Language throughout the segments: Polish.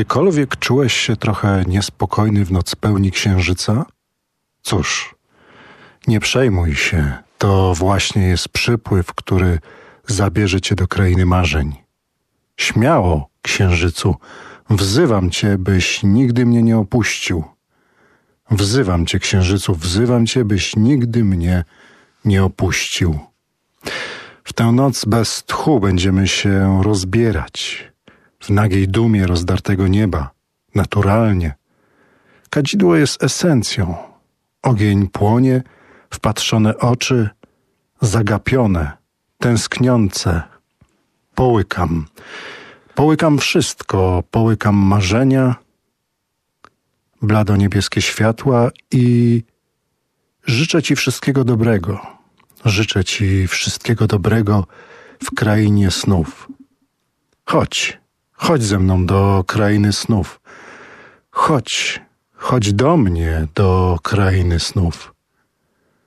Kiedykolwiek czułeś się trochę niespokojny w noc pełni księżyca? Cóż, nie przejmuj się, to właśnie jest przypływ, który zabierze cię do krainy marzeń. Śmiało, księżycu, wzywam cię, byś nigdy mnie nie opuścił. Wzywam cię, księżycu, wzywam cię, byś nigdy mnie nie opuścił. W tę noc bez tchu będziemy się rozbierać w nagiej dumie rozdartego nieba, naturalnie. Kadzidło jest esencją. Ogień płonie, wpatrzone oczy, zagapione, tęskniące. Połykam. Połykam wszystko, połykam marzenia, blado niebieskie światła i życzę Ci wszystkiego dobrego. Życzę Ci wszystkiego dobrego w krainie snów. Chodź, chodź ze mną do krainy snów. Chodź, chodź do mnie do krainy snów.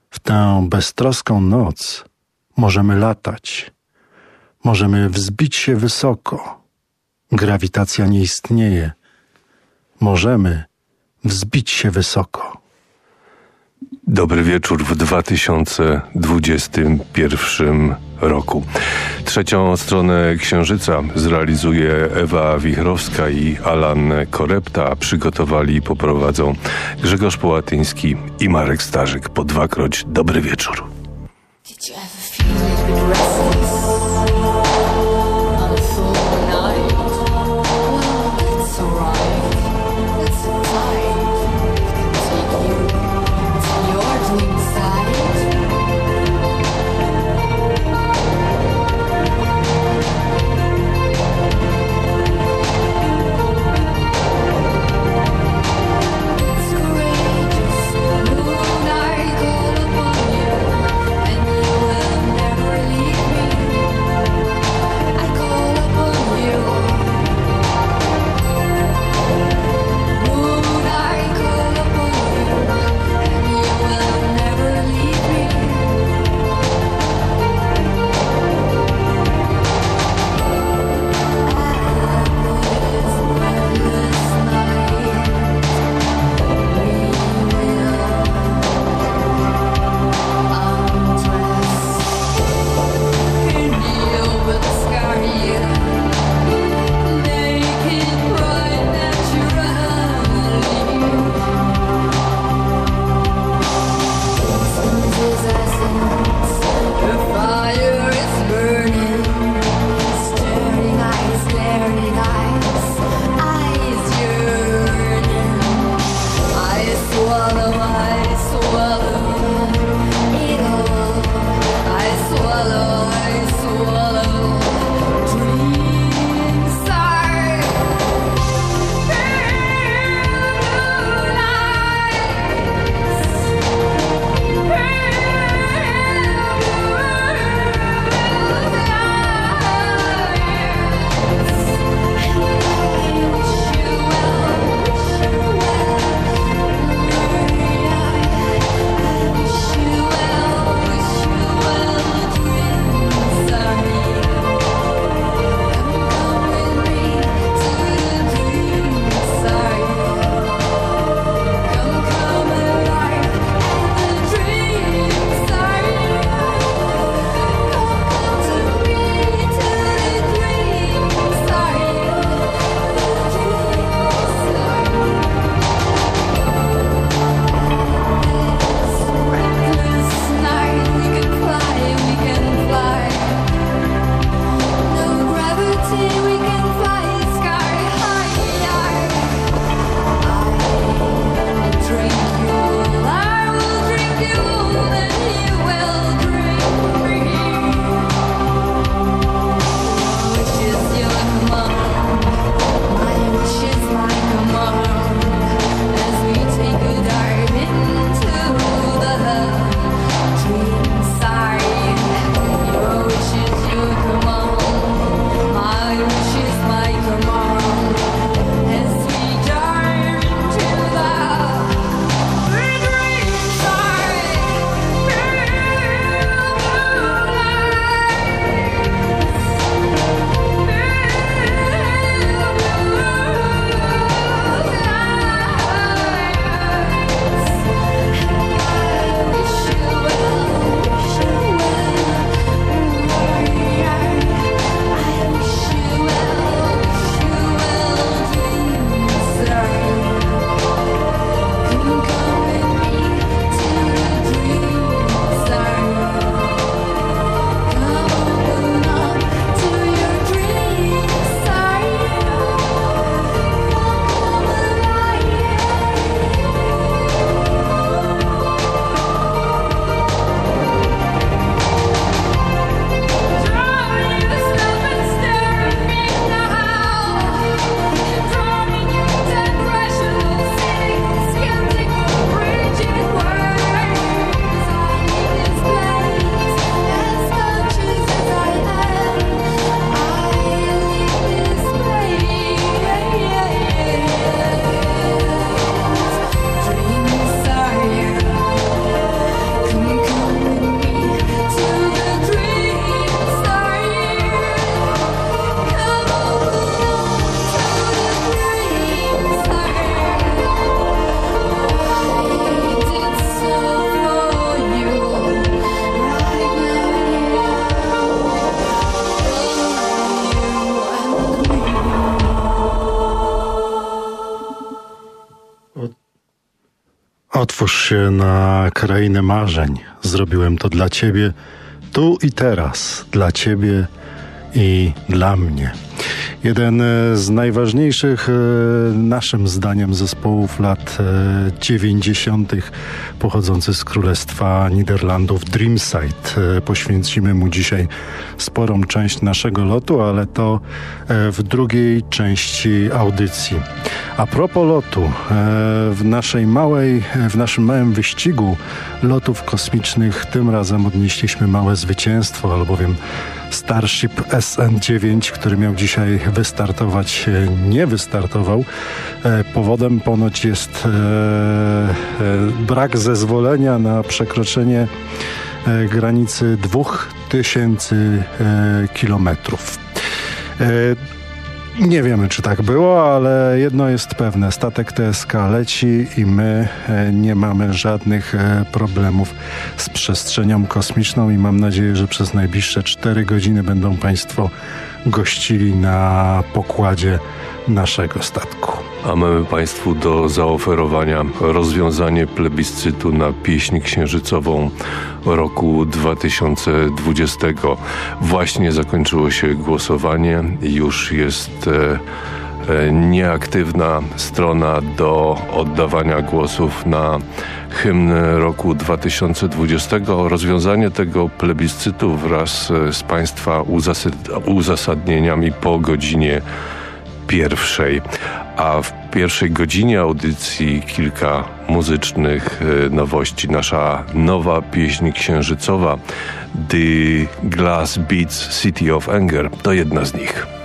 W tę beztroską noc możemy latać, możemy wzbić się wysoko. Grawitacja nie istnieje. Możemy wzbić się wysoko. Dobry wieczór w 2021 roku. Trzecią stronę Księżyca zrealizuje Ewa Wichrowska i Alan Korepta. Przygotowali i poprowadzą Grzegorz Połatyński i Marek Starzyk. Po dwakroć dobry wieczór. Się na krainę marzeń. Zrobiłem to dla ciebie, tu i teraz, dla ciebie i dla mnie. Jeden e, z najważniejszych, e, naszym zdaniem, zespołów lat 90., e, pochodzący z Królestwa Niderlandów, Dreamside. Poświęcimy mu dzisiaj sporą część naszego lotu, ale to w drugiej części audycji. A propos lotu, w naszej małej, w naszym małym wyścigu lotów kosmicznych tym razem odnieśliśmy małe zwycięstwo, albowiem Starship SN9, który miał dzisiaj wystartować, nie wystartował. E, powodem ponoć jest e, e, brak zezwolenia na przekroczenie granicy 2000 kilometrów. Nie wiemy, czy tak było, ale jedno jest pewne. Statek TSK leci i my e, nie mamy żadnych e, problemów z przestrzenią kosmiczną i mam nadzieję, że przez najbliższe 4 godziny będą Państwo gościli na pokładzie naszego statku. A mamy Państwu do zaoferowania rozwiązanie plebiscytu na pieśń księżycową roku 2020. Właśnie zakończyło się głosowanie, już jest e, e, nieaktywna strona do oddawania głosów na hymn roku 2020. Rozwiązanie tego plebiscytu wraz z Państwa uzasadnieniami po godzinie pierwszej. A w pierwszej godzinie audycji kilka muzycznych e, nowości. Nasza nowa pieśń księżycowa The Glass Beats City of Anger to jedna z nich.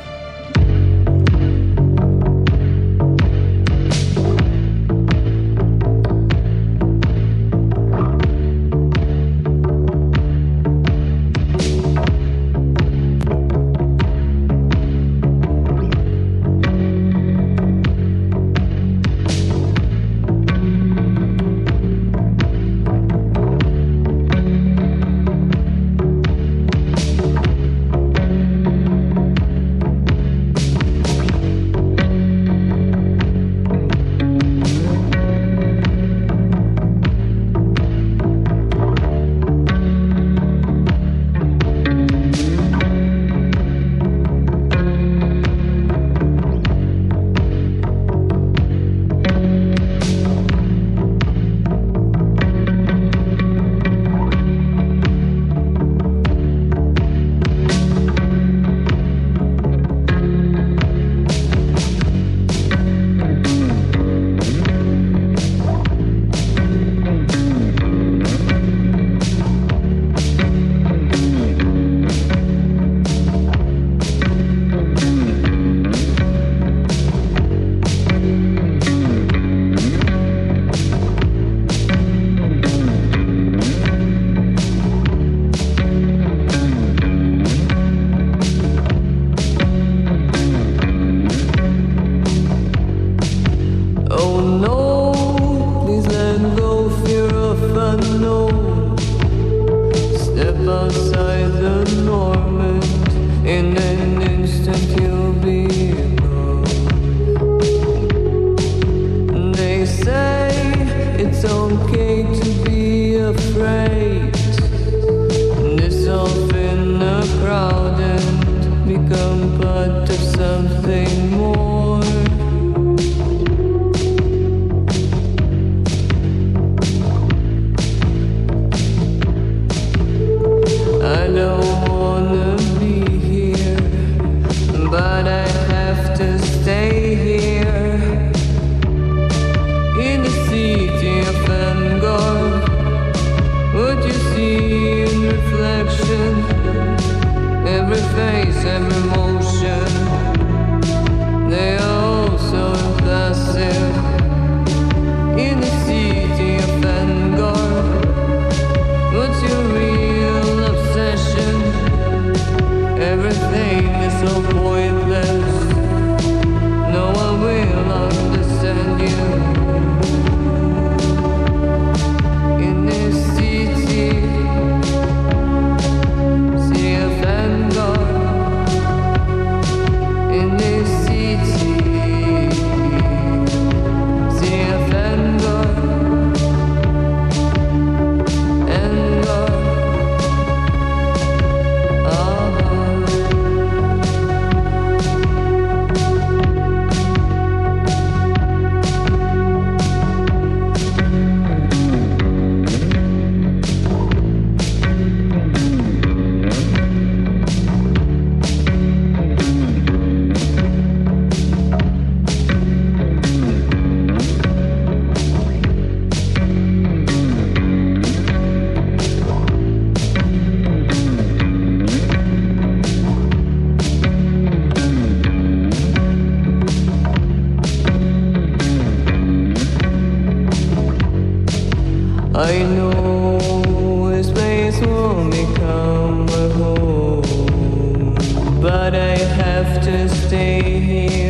stay here.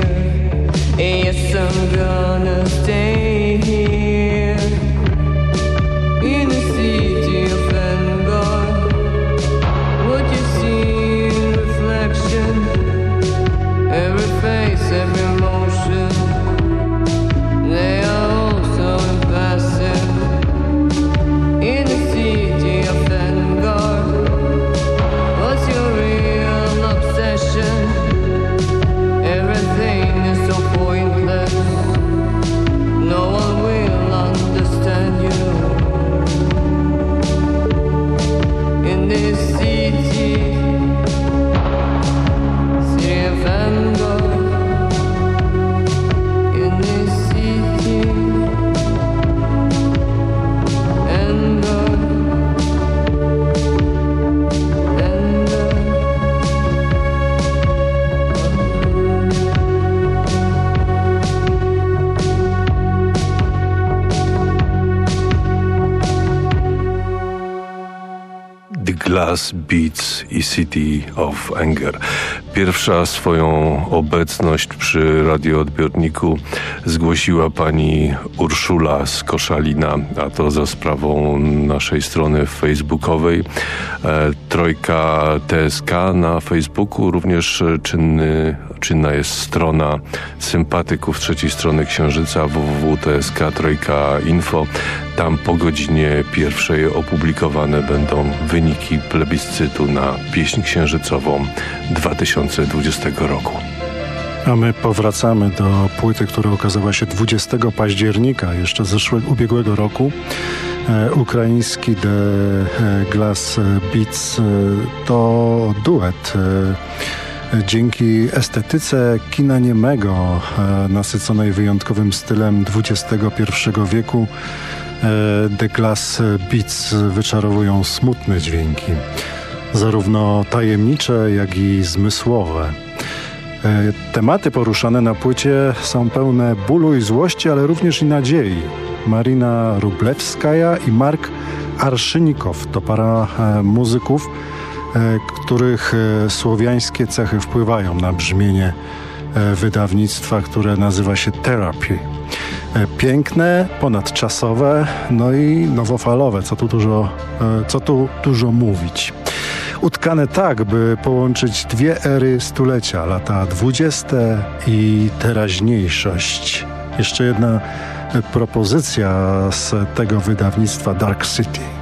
Beats i City of Anger. Pierwsza swoją obecność przy radioodbiorniku zgłosiła pani Urszula z Koszalina, a to za sprawą naszej strony facebookowej. E, trojka TSK na Facebooku, również czynny, czynna jest strona sympatyków trzeciej strony Księżyca www.tsk Trojka Info. Tam po godzinie pierwszej opublikowane będą wyniki plebiscytu na pieśń księżycową 2020 roku. A my powracamy do płyty, która okazała się 20 października jeszcze zeszłego ubiegłego roku. E, ukraiński The e, Glass Beats e, to duet e, dzięki estetyce kina niemego, e, nasyconej wyjątkowym stylem XXI wieku. E, The Glass Beats wyczarowują smutne dźwięki, zarówno tajemnicze, jak i zmysłowe. E, tematy poruszane na płycie są pełne bólu i złości, ale również i nadziei. Marina Rublewskaja i Mark Arszynikow to para e, muzyków, których słowiańskie cechy wpływają na brzmienie wydawnictwa, które nazywa się Therapy. E, piękne, ponadczasowe, no i nowofalowe, co tu dużo, e, co tu dużo mówić. Utkane tak, by połączyć dwie ery stulecia, lata dwudzieste i teraźniejszość. Jeszcze jedna propozycja z tego wydawnictwa Dark City.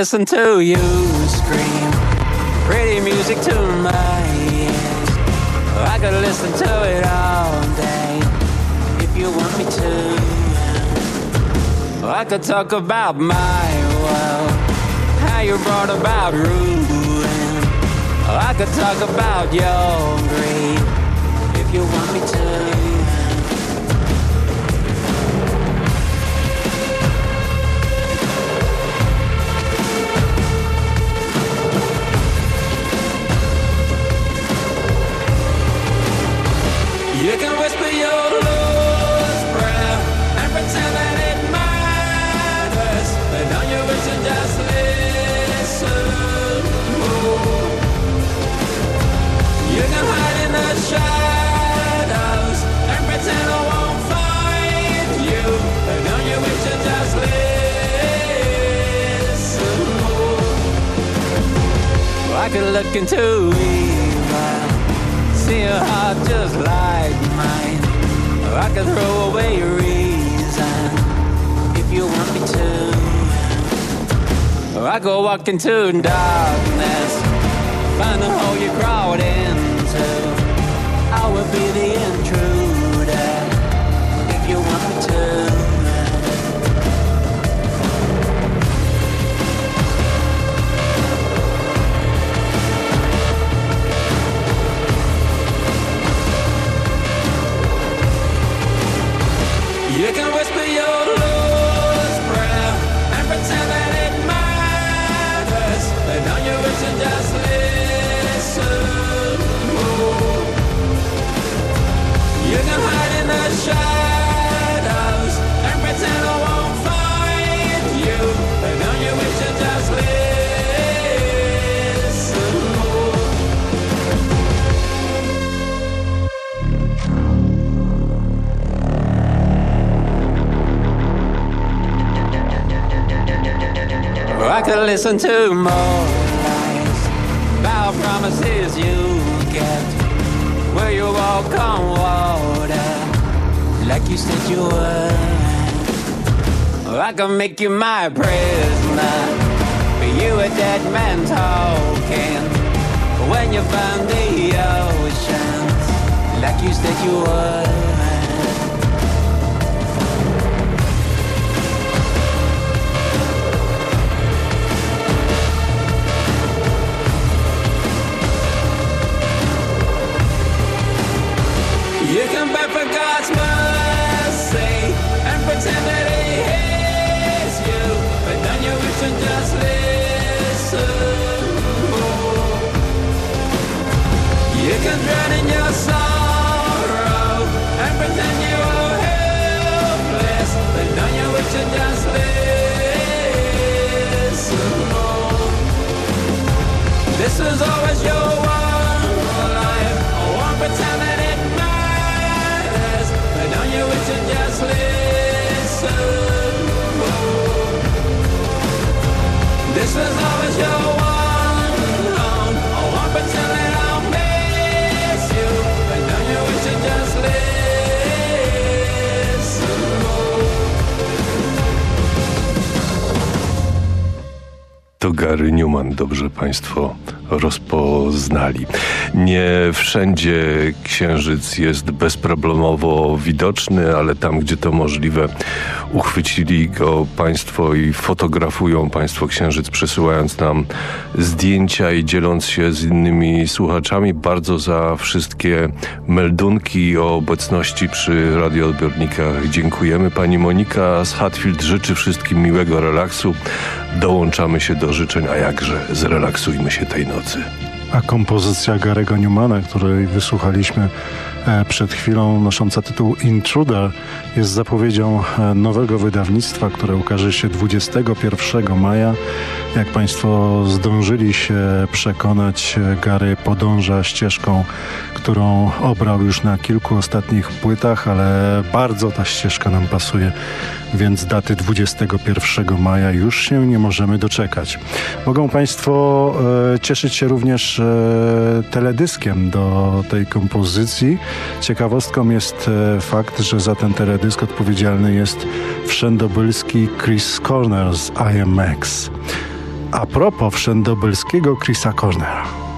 Listen to you scream pretty music to my ears. Oh, I could listen to it all day if you want me to. Oh, I could talk about my world, how you brought about ruin. Oh, I could talk about your greed could look into evil see a heart just like mine. Or I could throw away reason if you want me to. Or I could walk into darkness, find the hole you crawled into. I would be the intruder I could listen to more lies about promises you kept. Where you walk on water like you said you would. I could make you my prisoner. But you a dead man talking. When you found the oceans like you said you would. Can drown in your sorrow and pretend you are helpless, but don't you wish to just listen? This is always your one life. I won't pretend it matters, but don't you wish to just listen? This is always your To Gary Newman, dobrze Państwo rozpoznali. Nie wszędzie księżyc jest bezproblemowo widoczny, ale tam, gdzie to możliwe, uchwycili go Państwo i fotografują Państwo księżyc, przesyłając nam zdjęcia i dzieląc się z innymi słuchaczami. Bardzo za wszystkie meldunki o obecności przy radioodbiornikach dziękujemy. Pani Monika z Hatfield życzy wszystkim miłego relaksu. Dołączamy się do życzeń, a jakże zrelaksujmy się tej nocy. A kompozycja Garego Newmana, której wysłuchaliśmy e, przed chwilą, nosząca tytuł Intruder, jest zapowiedzią e, nowego wydawnictwa, które ukaże się 21 maja. Jak Państwo zdążyli się przekonać, e, Gary podąża ścieżką, którą obrał już na kilku ostatnich płytach, ale bardzo ta ścieżka nam pasuje, więc daty 21 maja już się nie możemy doczekać. Mogą Państwo e, cieszyć się również e, teledyskiem do tej kompozycji. Ciekawostką jest e, fakt, że za ten teledysk odpowiedzialny jest wszędobylski Chris Corner z IMX. a propos wszędobylskiego Chrisa Cornera.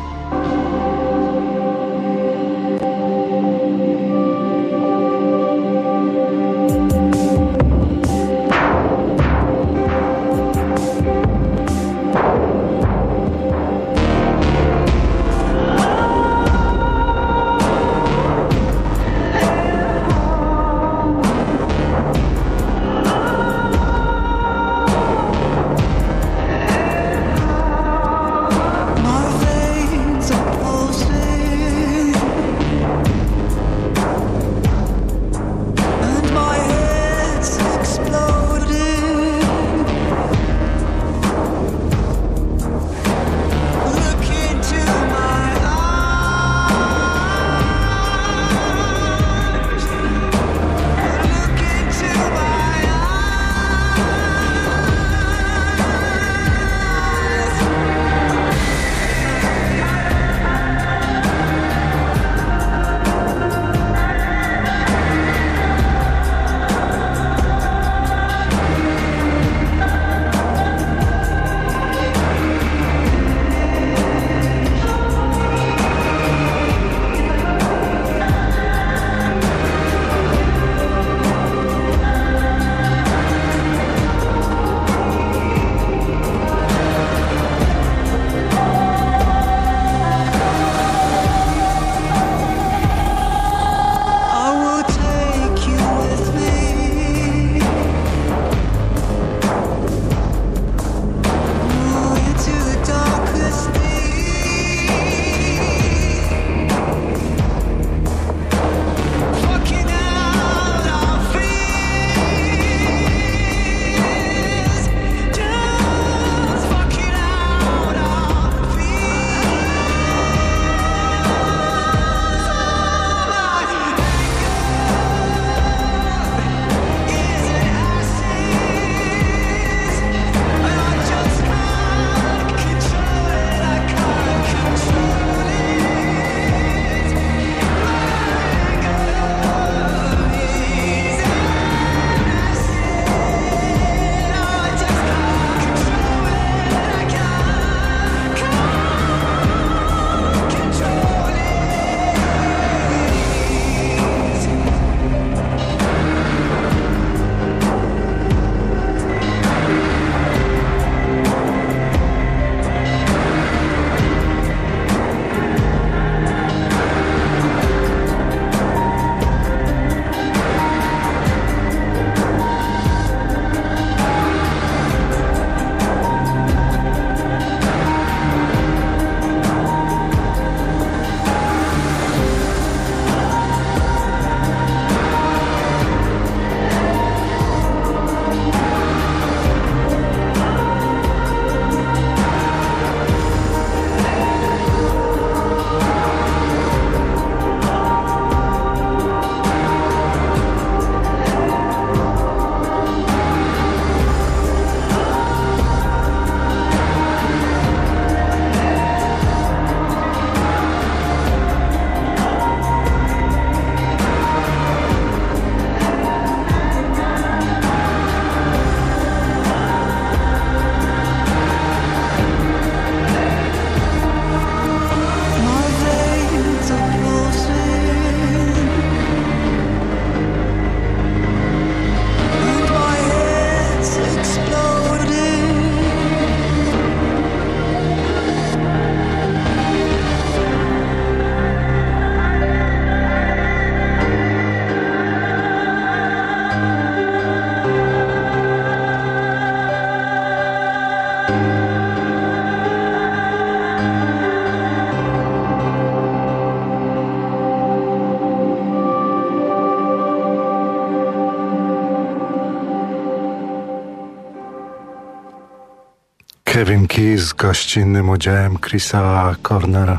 Gościnnym udziałem Chrisa Cornera e,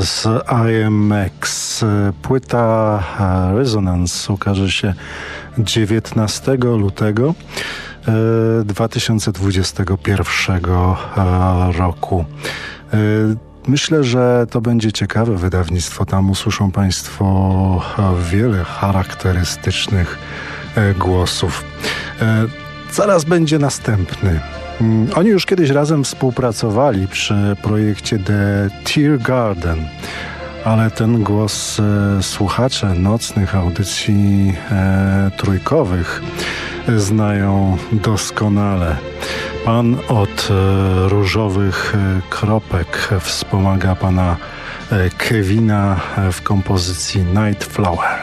z IMX. Płyta e, Resonance ukaże się 19 lutego 2021 e, roku. Myślę, że to będzie ciekawe wydawnictwo. Tam usłyszą Państwo wiele charakterystycznych głosów. Zaraz będzie następny oni już kiedyś razem współpracowali przy projekcie The Tear Garden, ale ten głos e, słuchacze nocnych audycji e, trójkowych znają doskonale. Pan od e, różowych e, kropek wspomaga pana e, Kevina e, w kompozycji Night Flower.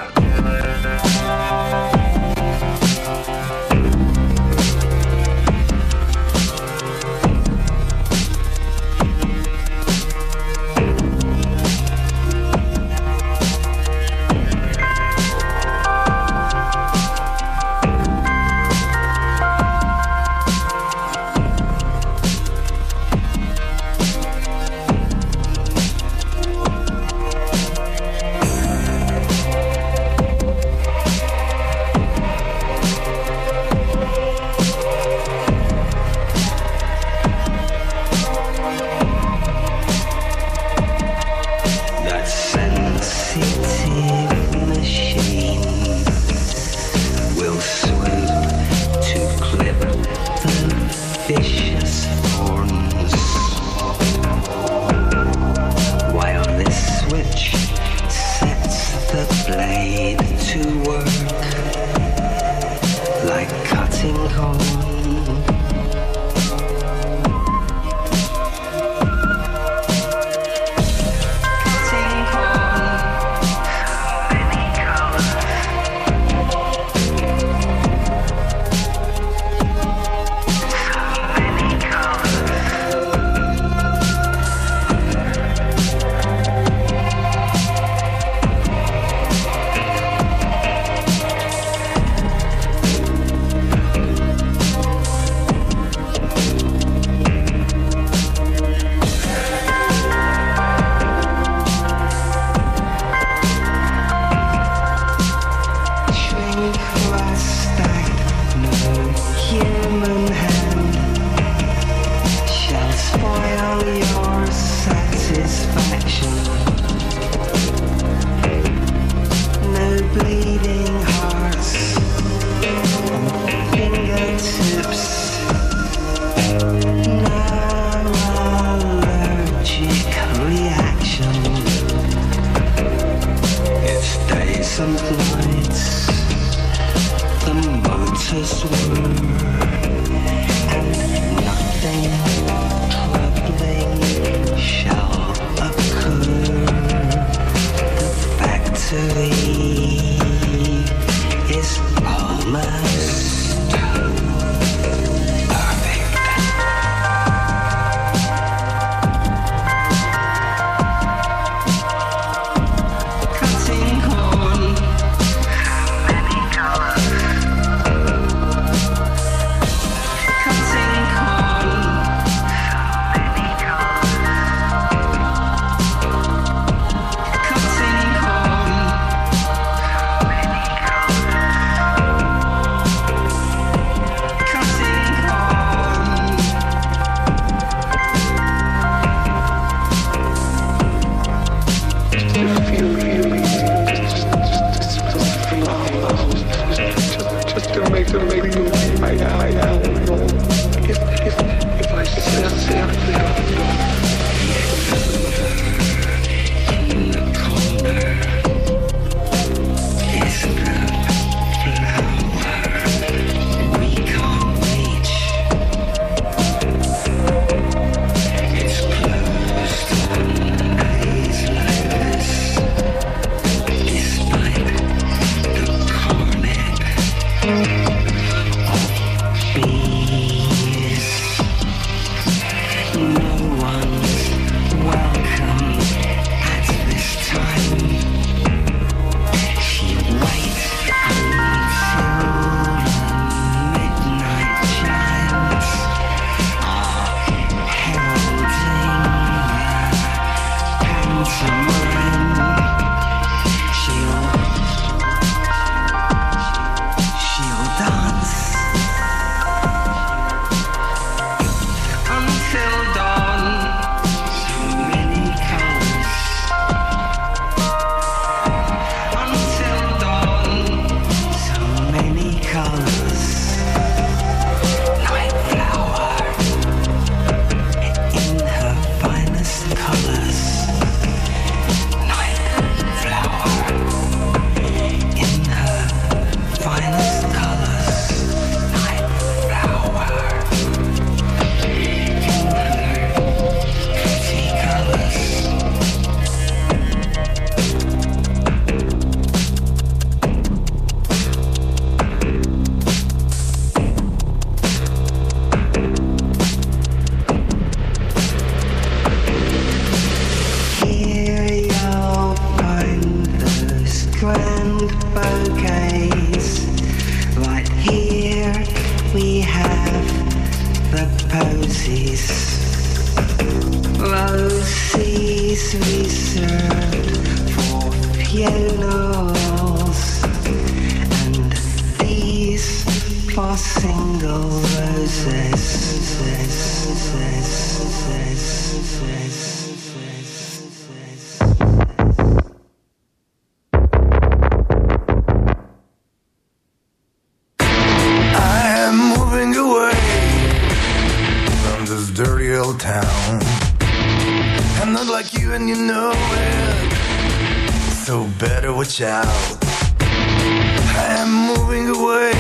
child. I am moving away,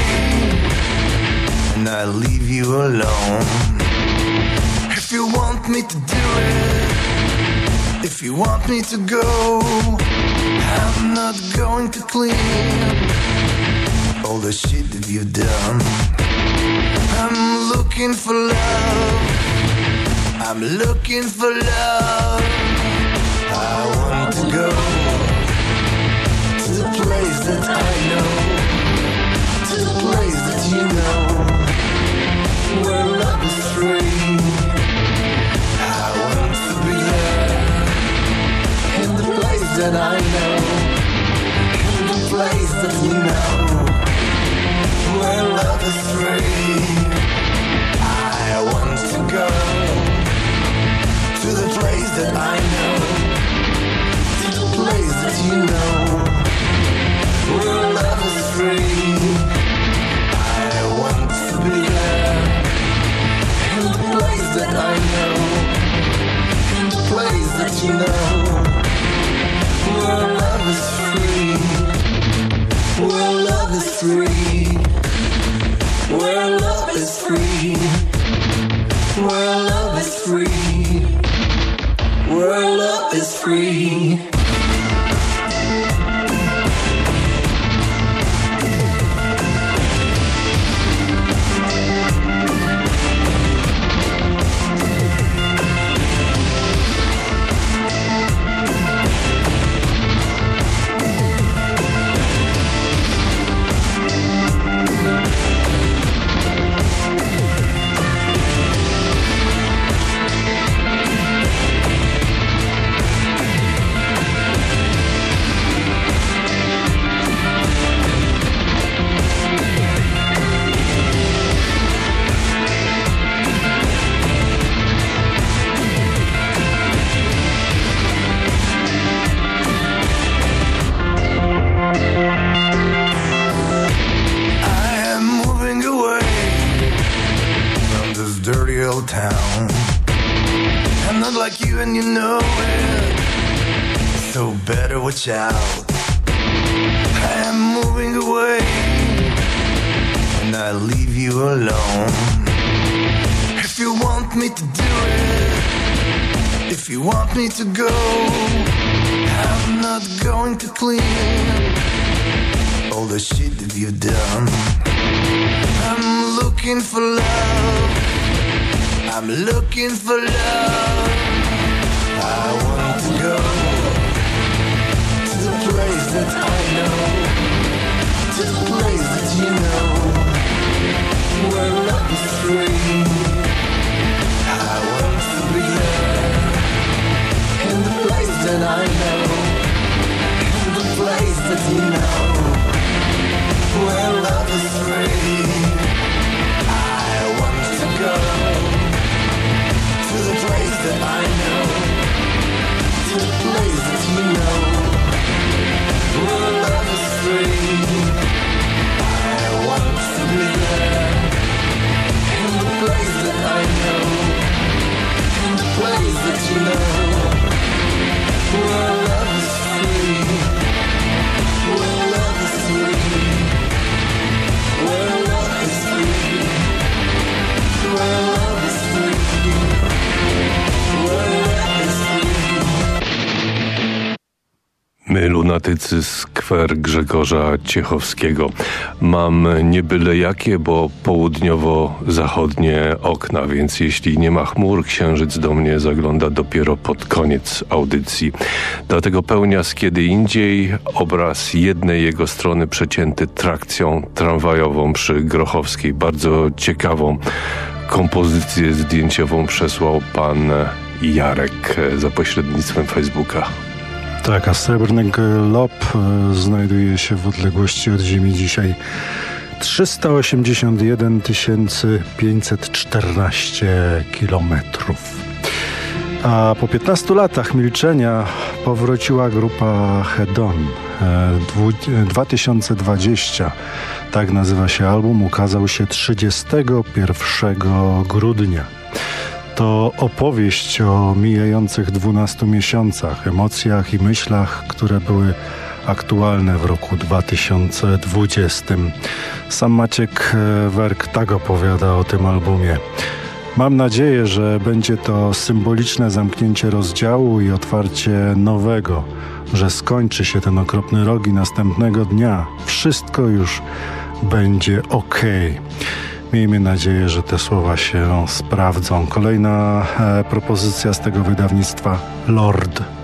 and I leave you alone. If you want me to do it, if you want me to go, I'm not going to clean all the shit that you've done. I'm looking for love. I'm looking for love. I want to go place that I know, to the place that you know, where love is free. I want to be there, in the place that I know, in the place that you know, where love is free. I want to go. To the place that I know, to the place that you know you know Where love is free. Where love is free. Where love is free. Where love is free. Where love is free. My, lunatycy skwer Grzegorza Ciechowskiego. Mam nie byle jakie, bo południowo-zachodnie okna, więc jeśli nie ma chmur, księżyc do mnie zagląda dopiero pod koniec audycji. Dlatego pełnia z kiedy indziej obraz jednej jego strony przecięty trakcją tramwajową przy Grochowskiej. Bardzo ciekawą kompozycję zdjęciową przesłał pan Jarek za pośrednictwem Facebooka. Tak, a srebrny glob e, znajduje się w odległości od Ziemi dzisiaj 381 514 kilometrów. A po 15 latach milczenia powróciła grupa Hedon. 2020, e, tak nazywa się album, ukazał się 31 grudnia. To opowieść o mijających 12 miesiącach, emocjach i myślach, które były aktualne w roku 2020. Sam Maciek e, Werk tak opowiada o tym albumie. Mam nadzieję, że będzie to symboliczne zamknięcie rozdziału i otwarcie nowego, że skończy się ten okropny rok i następnego dnia wszystko już będzie ok. Miejmy nadzieję, że te słowa się sprawdzą. Kolejna e, propozycja z tego wydawnictwa Lord.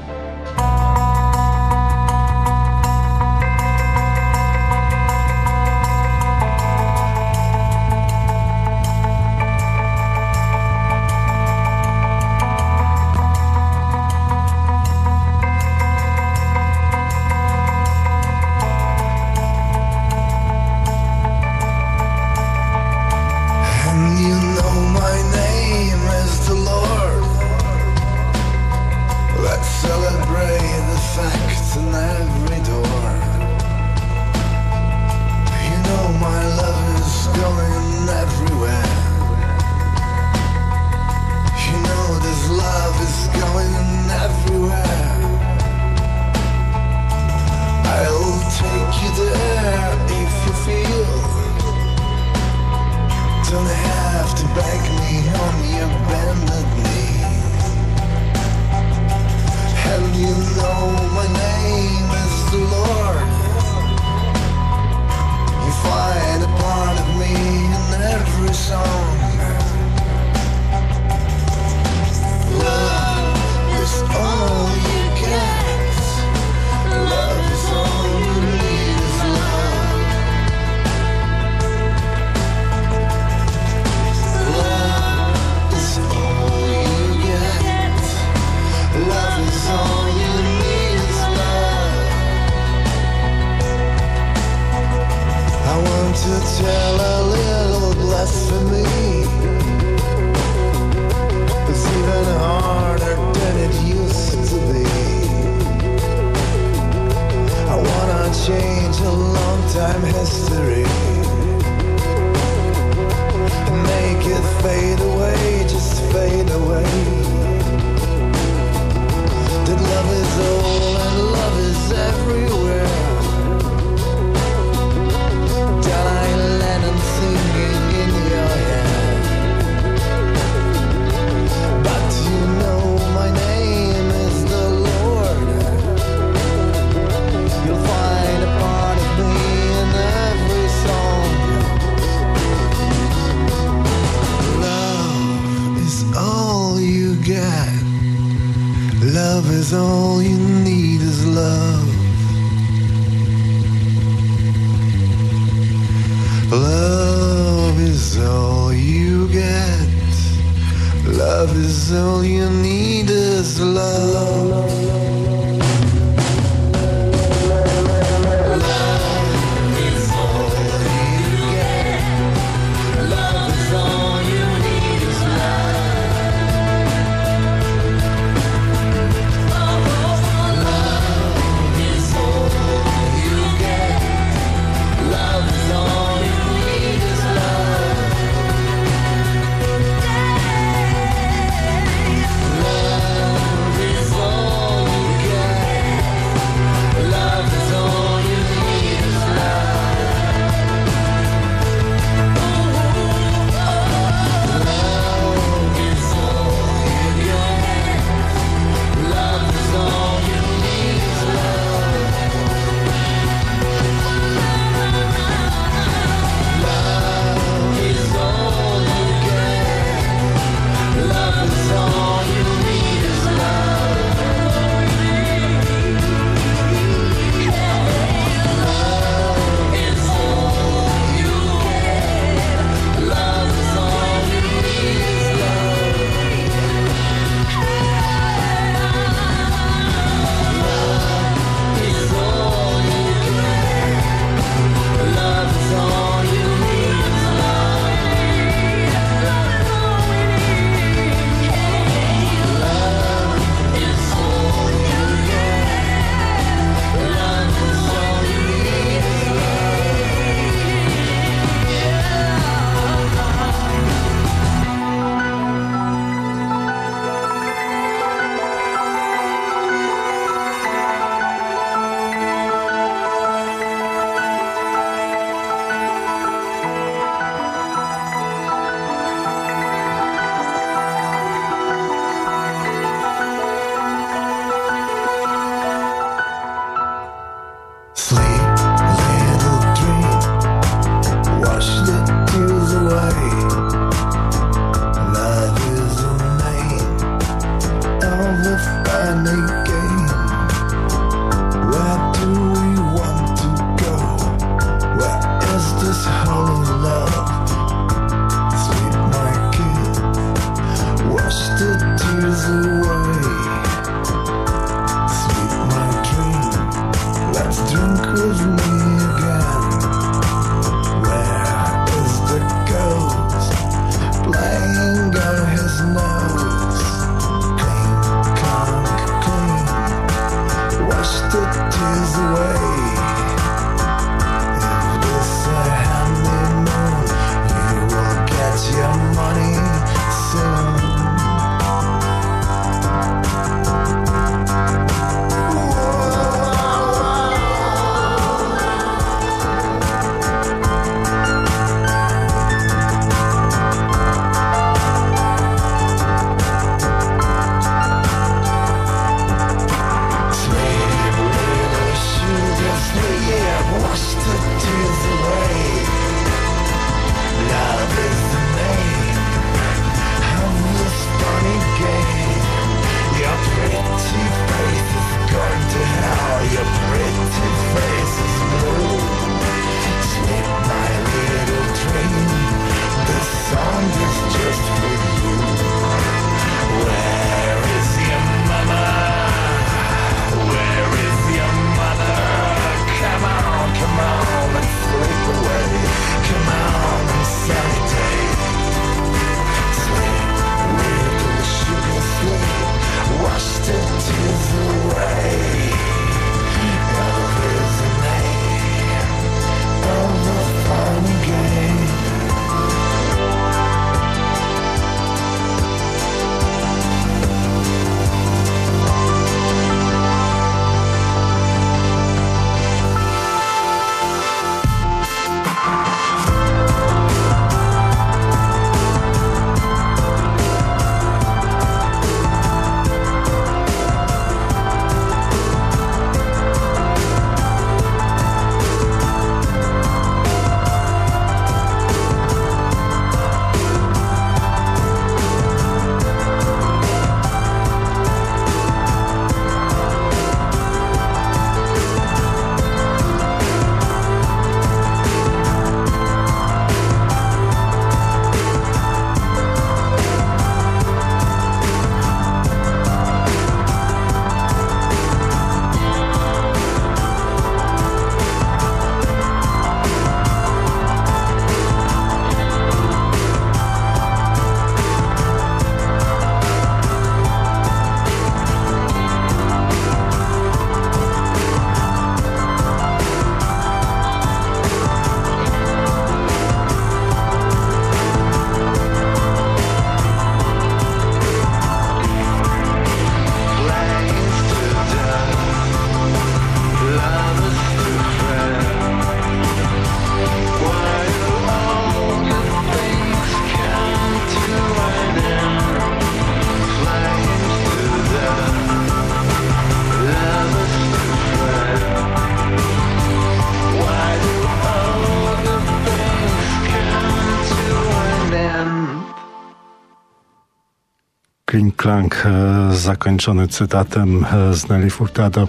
Zakończony cytatem e, z Nelly Furtado.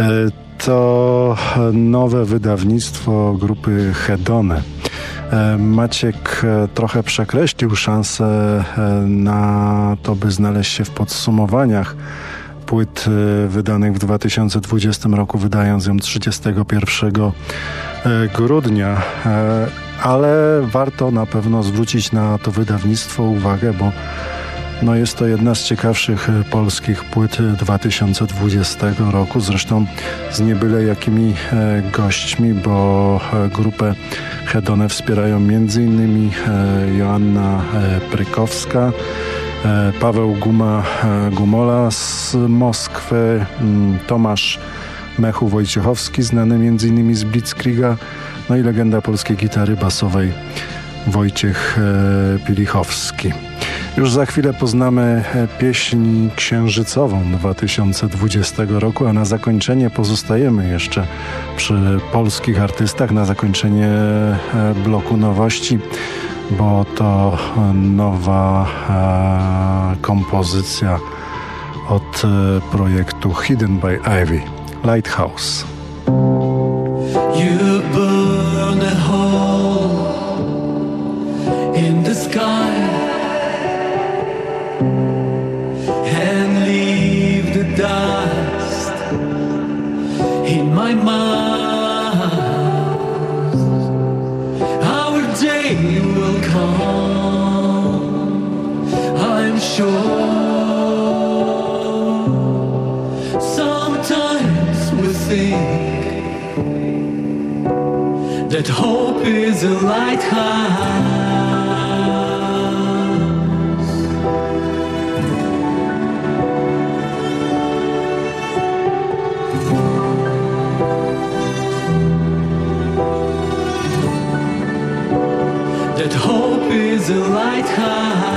E, to nowe wydawnictwo grupy Hedone. Maciek trochę przekreślił szansę na to, by znaleźć się w podsumowaniach płyt wydanych w 2020 roku, wydając ją 31 grudnia ale warto na pewno zwrócić na to wydawnictwo uwagę, bo no jest to jedna z ciekawszych e, polskich płyt 2020 roku, zresztą z niebyle jakimi e, gośćmi, bo e, grupę Hedone wspierają m.in. Joanna Prykowska, Paweł Guma, Gumola z Moskwy, mm, Tomasz Mechu Wojciechowski, znany m.in. z Blitzkriega, no i legenda polskiej gitary basowej Wojciech e, Pilichowski. Już za chwilę poznamy e, pieśń księżycową 2020 roku, a na zakończenie pozostajemy jeszcze przy polskich artystach, na zakończenie e, bloku nowości, bo to nowa kompozycja od projektu Hidden by Ivy, Lighthouse. That hope is a lighthouse. That hope is a lighthouse.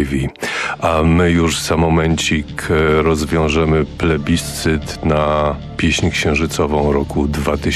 Ivy. A my już za momencik e, rozwiążemy plebiscyt na pieśń księżycową roku 2000.